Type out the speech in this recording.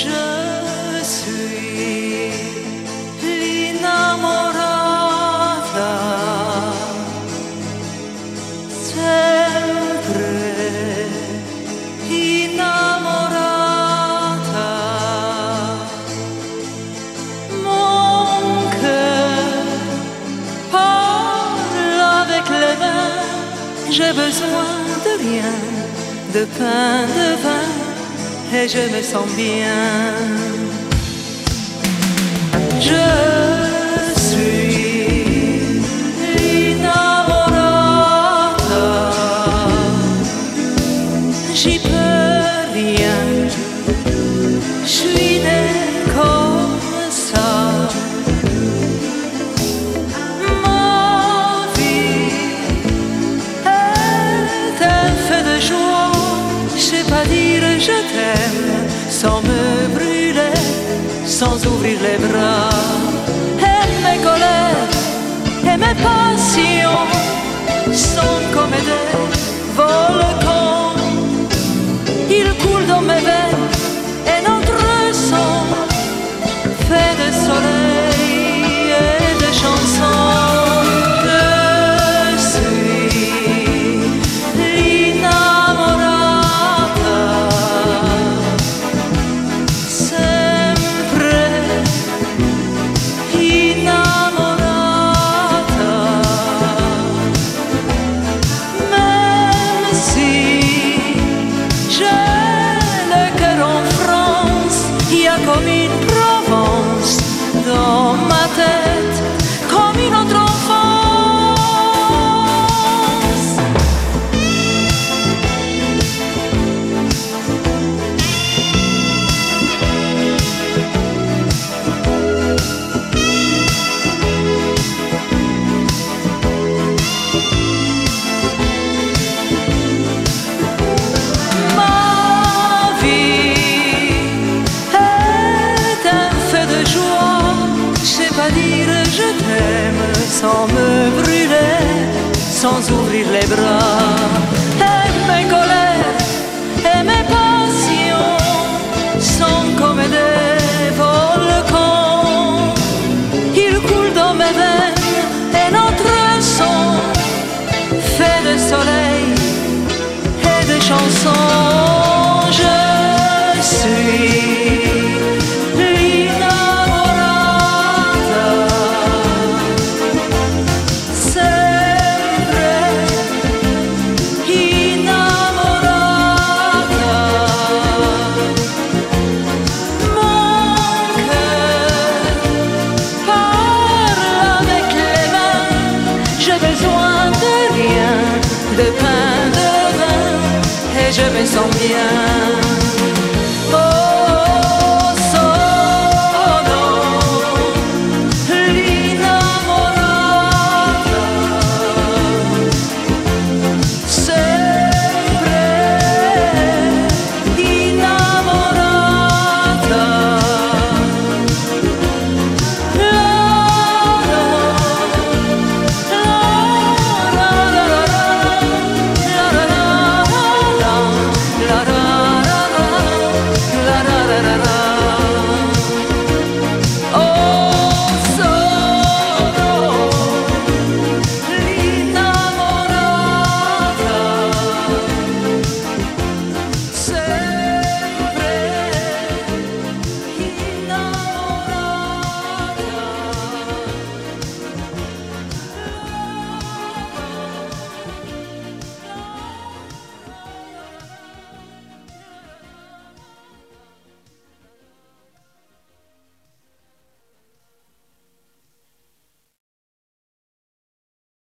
Je suis l'innamorata sempre innamorata mon cœur parle avec les mains. J'ai besoin de rien de pain de vin et je me sens bien je t'aime Sans me brûler Sans ouvrir les bras. Et mes colères Et mes passions Sont comme des volcans Provence dans ma sans ouvrir les bras. Et mes colères et mes passions sont comme des volcans. Ils coulent dans mes veines et notre sang fait de soleil et de chansons. De rien, de pain, de vin, et je me sens bien.